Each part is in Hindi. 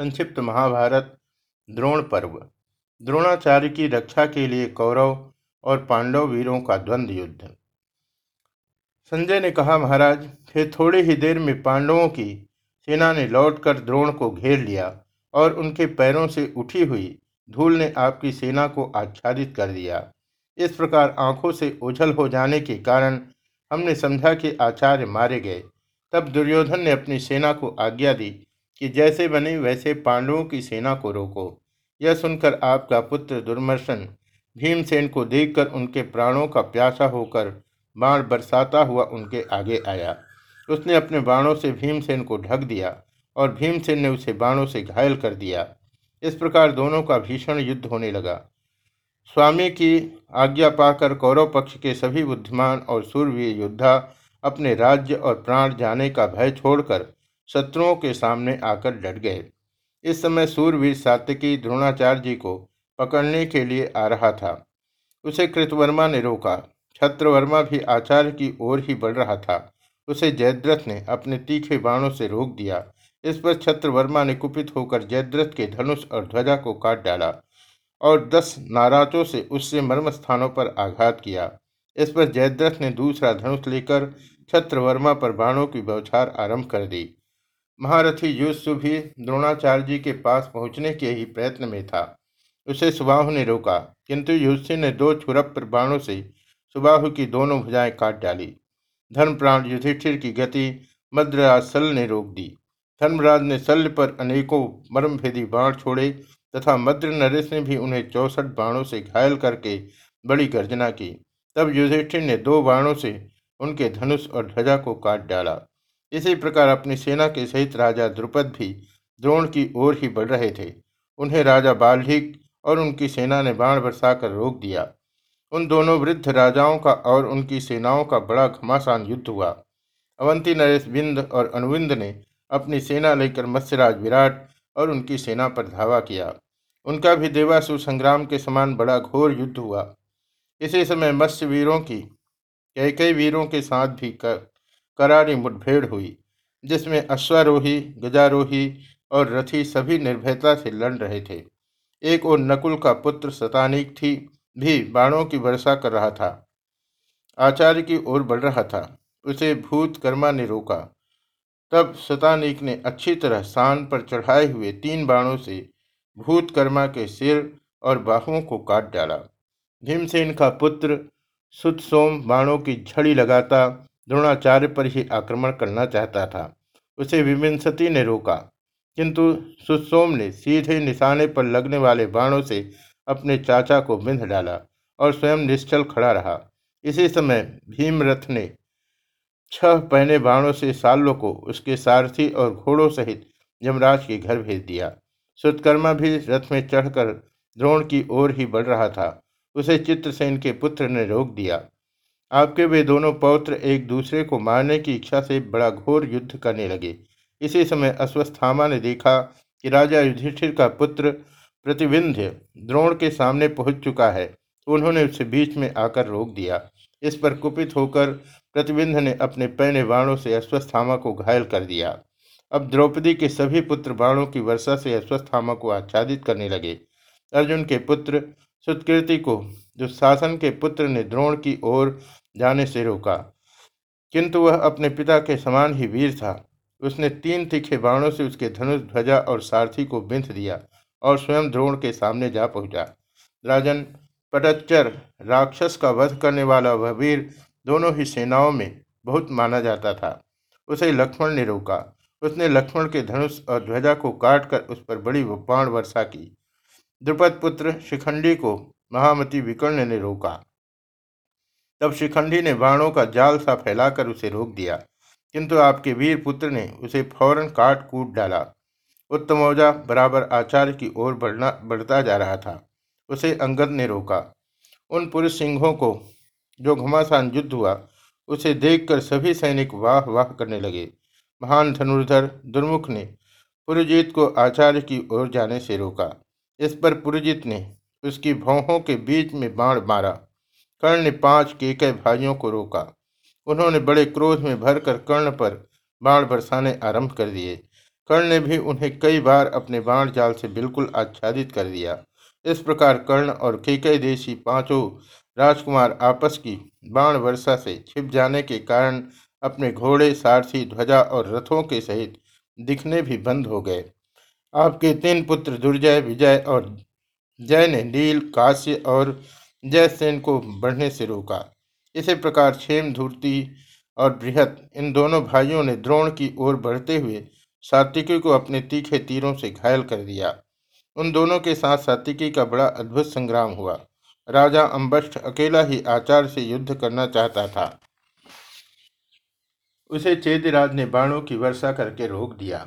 संक्षिप्त महाभारत, द्रोण पर्व। द्रोणाचार्य की रक्षा के लिए कौरव और पांडव वीरों का द्वंद्व युद्ध। संजय ने कहा, महाराज, फिर थोड़ी ही देर में पांडवों की सेना ने लौटकर द्रोण को घेर लिया और उनके पैरों से उठी हुई धूल ने आपकी सेना को आच्छादित कर दिया। इस प्रकार आँखों से ओझल हो जाने के कारण हमने समझा कि आचार्य मारे गए। तब दुर्योधन ने अपनी सेना को आज्ञा दी कि जैसे बने वैसे पांडवों की सेना को रोको। यह सुनकर आपका पुत्र दुर्मर्शन भीमसेन को देखकर उनके प्राणों का प्यासा होकर बाण बरसाता हुआ उनके आगे आया। उसने अपने बाणों से भीमसेन को ढक दिया और भीमसेन ने उसे बाणों से घायल कर दिया। इस प्रकार दोनों का भीषण युद्ध होने लगा। स्वामी की आज्ञा पाकर कौरव पक्ष के सभी बुद्धिमान और सूरवीर योद्धा अपने राज्य और प्राण जाने का भय छोड़कर शत्रुओं के सामने आकर डट गए। इस समय सूरवीर सात्यकी द्रोणाचार्य जी को पकड़ने के लिए आ रहा था। उसे कृतवर्मा ने रोका। छत्रवर्मा भी आचार्य की ओर ही बढ़ रहा था। उसे जयद्रथ ने अपने तीखे बाणों से रोक दिया। इस पर छत्रवर्मा ने कुपित होकर जयद्रथ के धनुष और ध्वजा को काट डाला और दस नाराजों से उससे मर्म स्थानों पर आघात किया। इस पर जयद्रथ ने दूसरा धनुष लेकर छत्रवर्मा पर बाणों की बौछार आरंभ कर दी। महारथी युसु भी द्रोणाचार्य जी के पास पहुँचने के ही प्रयत्न में था। उसे सुबाहु ने रोका, किंतु युष्य ने दो छुरप बाणों से सुबाहु की दोनों भुजाएँ काट डाली। धर्मप्राण युधिष्ठिर की गति मद्राज सल ने रोक दी। धर्मराज ने शल्य पर अनेकों मर्मभेदी बाण छोड़े तथा मद्र नरेश ने भी उन्हें चौसठ बाणों से घायल करके बड़ी गर्जना की। तब युधिष्ठिर ने दो बाणों से उनके धनुष और ध्वजा को काट डाला। इसी प्रकार अपनी सेना के सहित राजा द्रुपद भी द्रोण की ओर ही बढ़ रहे थे। उन्हें राजा बाल्हिक और उनकी सेना ने बाण बरसाकर रोक दिया। उन दोनों वृद्ध राजाओं का और उनकी सेनाओं का बड़ा घमासान युद्ध हुआ। अवंती नरेश बिंद और अनुविंद ने अपनी सेना लेकर मत्स्यराज विराट और उनकी सेना पर धावा किया। उनका भी देवासु संग्राम के समान बड़ा घोर युद्ध हुआ। इसी समय मत्स्य वीरों की कई कई वीरों के साथ भी कर, करारी मुठभेड़ हुई, जिसमें अश्वारोही, गजारोही और रथी सभी निर्भयता से लड़ रहे थे। एक और नकुल का पुत्र सतानिक थी, भी बाणों की वर्षा कर रहा था। आचार्य की ओर बढ़ रहा था, उसे भूतकर्मा ने रोका। तब सतानिक ने अच्छी तरह शान पर चढ़ाए हुए तीन बाणों से भूतकर्मा के सिर और बाहुओं को काट डाला। भीमसेन का पुत्र सुतसोम बाणों की झड़ी लगाता द्रोणाचार्य पर ही आक्रमण करना चाहता था। उसे विमिंसती ने रोका, किंतु सुसोम ने सीधे निशाने पर लगने वाले बाणों से अपने चाचा को बिंध डाला और स्वयं निश्चल खड़ा रहा। इसी समय भीमरथ ने छह पहने बाणों से सालों को उसके सारथी और घोड़ों सहित यमराज के घर भेज दिया। सुतकर्मा भी रथ में चढ़कर द्रोण की ओर ही बढ़ रहा था। उसे चित्रसेन के पुत्र ने रोक दिया। आपके वे दोनों पौत्र एक दूसरे को मारने की इच्छा से बड़ा घोर युद्ध करने लगे। इसी समय अश्वस्थामा ने देखा कि राजा युधिष्ठिर का पुत्र प्रतिविंध्य द्रोण के सामने पहुँच चुका है। उन्होंने उसे बीच में आकर रोक दिया। इस पर कुपित होकर प्रतिबिंध ने अपने पहने बाणों से अश्वस्थामा को घायल कर दिया। अब द्रौपदी के सभी पुत्र बाणों की वर्षा से अश्वस्थामा को आच्छादित करने लगे। अर्जुन के पुत्र सुत्कीर्ति को दुशासन के पुत्र ने द्रोण की ओर जाने से रोका। किंतु वह अपने पिता के समान ही वीर था। उसने तीन तीखे बाणों से उसके धनुष, ध्वजा और सारथी को बिंध दिया और स्वयं द्रोण के सामने जा पहुँचा। राजन, पटच्चर, राक्षस का वध करने वाला वह वीर दोनों ही सेनाओं में बहुत माना जाता था। उसे लक्ष्मण ने रोका। उसने लक्ष्मण के धनुष और ध्वजा को काटकर उस पर बड़ी बाण वर्षा की। द्रुपद पुत्र शिखंडी को महामती विकर्ण ने रोका। तब शिखंडी ने बाणों का जाल सा फैलाकर उसे रोक दिया, किंतु आपके वीर पुत्र ने उसे फ़ौरन काट कूट डाला। उत्तमौजा बराबर आचार्य की ओर बढ़ना, बढ़ता जा रहा था। उसे अंगद ने रोका। उन पुरुष सिंहों को जो घमासान युद्ध हुआ, उसे देखकर सभी सैनिक वाह वाह करने लगे। महान धनुर्धर दुर्मुख ने पुरजीत को आचार्य की ओर जाने से रोका। इस पर पुरजीत ने उसकी भौहों के बीच में बाण मारा। कर्ण ने पाँच केकय भाइयों को रोका। उन्होंने बड़े क्रोध में भरकर कर्ण पर बाण बरसाने आरंभ कर दिए। कर्ण ने भी उन्हें कई बार अपने बाण जाल से बिल्कुल आच्छादित कर दिया। इस प्रकार कर्ण और केकई देशी पाँचों राजकुमार आपस की बाण वर्षा से छिप जाने के कारण अपने घोड़े, सारथी, ध्वजा और रथों के सहित दिखने भी बंद हो गए। आपके तीन पुत्र दुर्जय, विजय और जय ने नील काश्य और जयसेन को बढ़ने से रोका। इसी प्रकार क्षेम, धूर्ति और बृहत, इन दोनों भाइयों ने द्रोण की ओर बढ़ते हुए सात्विकी को अपने तीखे तीरों से घायल कर दिया। उन दोनों के साथ सात्विकी का बड़ा अद्भुत संग्राम हुआ। राजा अम्बष्ट अकेला ही आचार से युद्ध करना चाहता था। उसे चेतराज ने बाणों की वर्षा करके रोक दिया।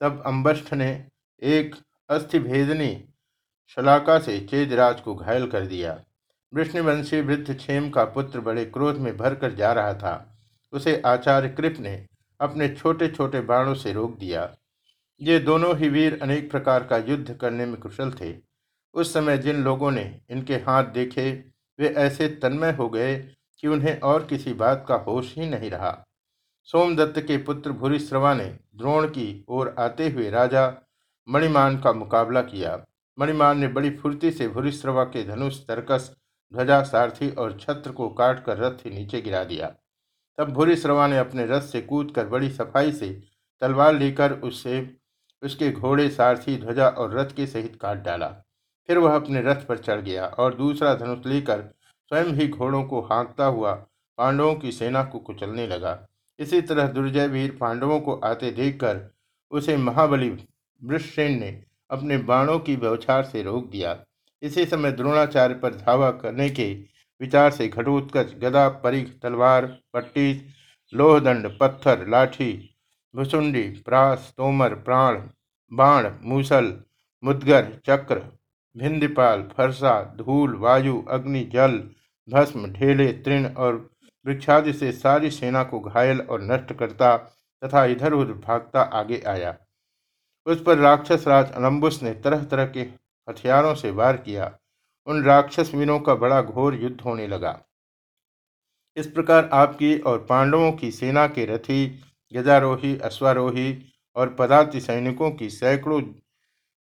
तब अम्बष्ट ने एक अस्थिभेदनी शलाका से चेतराज को घायल कर दिया। विष्णुवंशी वृद्ध क्षेम का पुत्र बड़े क्रोध में भरकर जा रहा था। उसे आचार्य कृप ने अपने छोटे छोटे बाणों से रोक दिया। ये दोनों ही वीर अनेक प्रकार का युद्ध करने में कुशल थे। उस समय जिन लोगों ने इनके हाथ देखे, वे ऐसे तन्मय हो गए कि उन्हें और किसी बात का होश ही नहीं रहा। सोमदत्त के पुत्र भूरिश्रवा ने द्रोण की ओर आते हुए राजा मणिमान का मुकाबला किया। मणिमान ने बड़ी फुर्ती से भूरिश्रवा के धनुष, तरकस, ध्वजा, सारथी और छत्र को काट कर रथ से नीचे गिरा दिया। तब भूरिश्रवा ने अपने रथ से कूद कर बड़ी सफ़ाई से तलवार लेकर उससे उसके घोड़े, सारथी, ध्वजा और रथ के सहित काट डाला। फिर वह अपने रथ पर चढ़ गया और दूसरा धनुष लेकर स्वयं ही घोड़ों को हाँकता हुआ पांडवों की सेना को कुचलने लगा। इसी तरह दुर्जय वीर पांडवों को आते देखकर उसे महाबली वृषसेन ने अपने बाणों की व्यवचार से रोक दिया। इसी समय द्रोणाचार्य पर धावा करने के विचार से घटोत्कच, गदा परिख तलवार, पट्टी, लोहदंड, पत्थर, लाठी, भुसुंडी, प्रास, तोमर, प्राण, बाण, मूसल, मुदगर, चक्र, भिंदपाल, फरसा, धूल, वायु, अग्नि, जल, भस्म, ढेले, तृण और वृक्षादि से सारी सेना को घायल और नष्ट करता तथा इधर उधर भागता आगे आया। उस पर राक्षस राज अलम्बुस ने तरह तरह के हथियारों से वार किया। उन राक्षस वीरों का बड़ा घोर युद्ध होने लगा। इस प्रकार आपकी और पांडवों की सेना के रथी, गजारोही, अश्वारोही और पदाति सैनिकों की सैकड़ों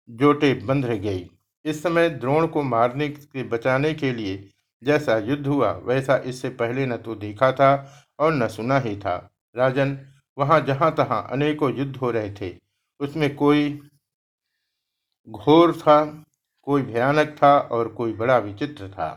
जोटे बंध गई। इस समय द्रोण को मारने के बचाने के लिए जैसा युद्ध हुआ, वैसा इससे पहले न तो देखा था और न सुना ही था। राजन, वहाँ जहाँ तहां अनेकों युद्ध हो रहे थे। उसमें कोई घोर था कोई भयानक था और कोई बड़ा विचित्र था।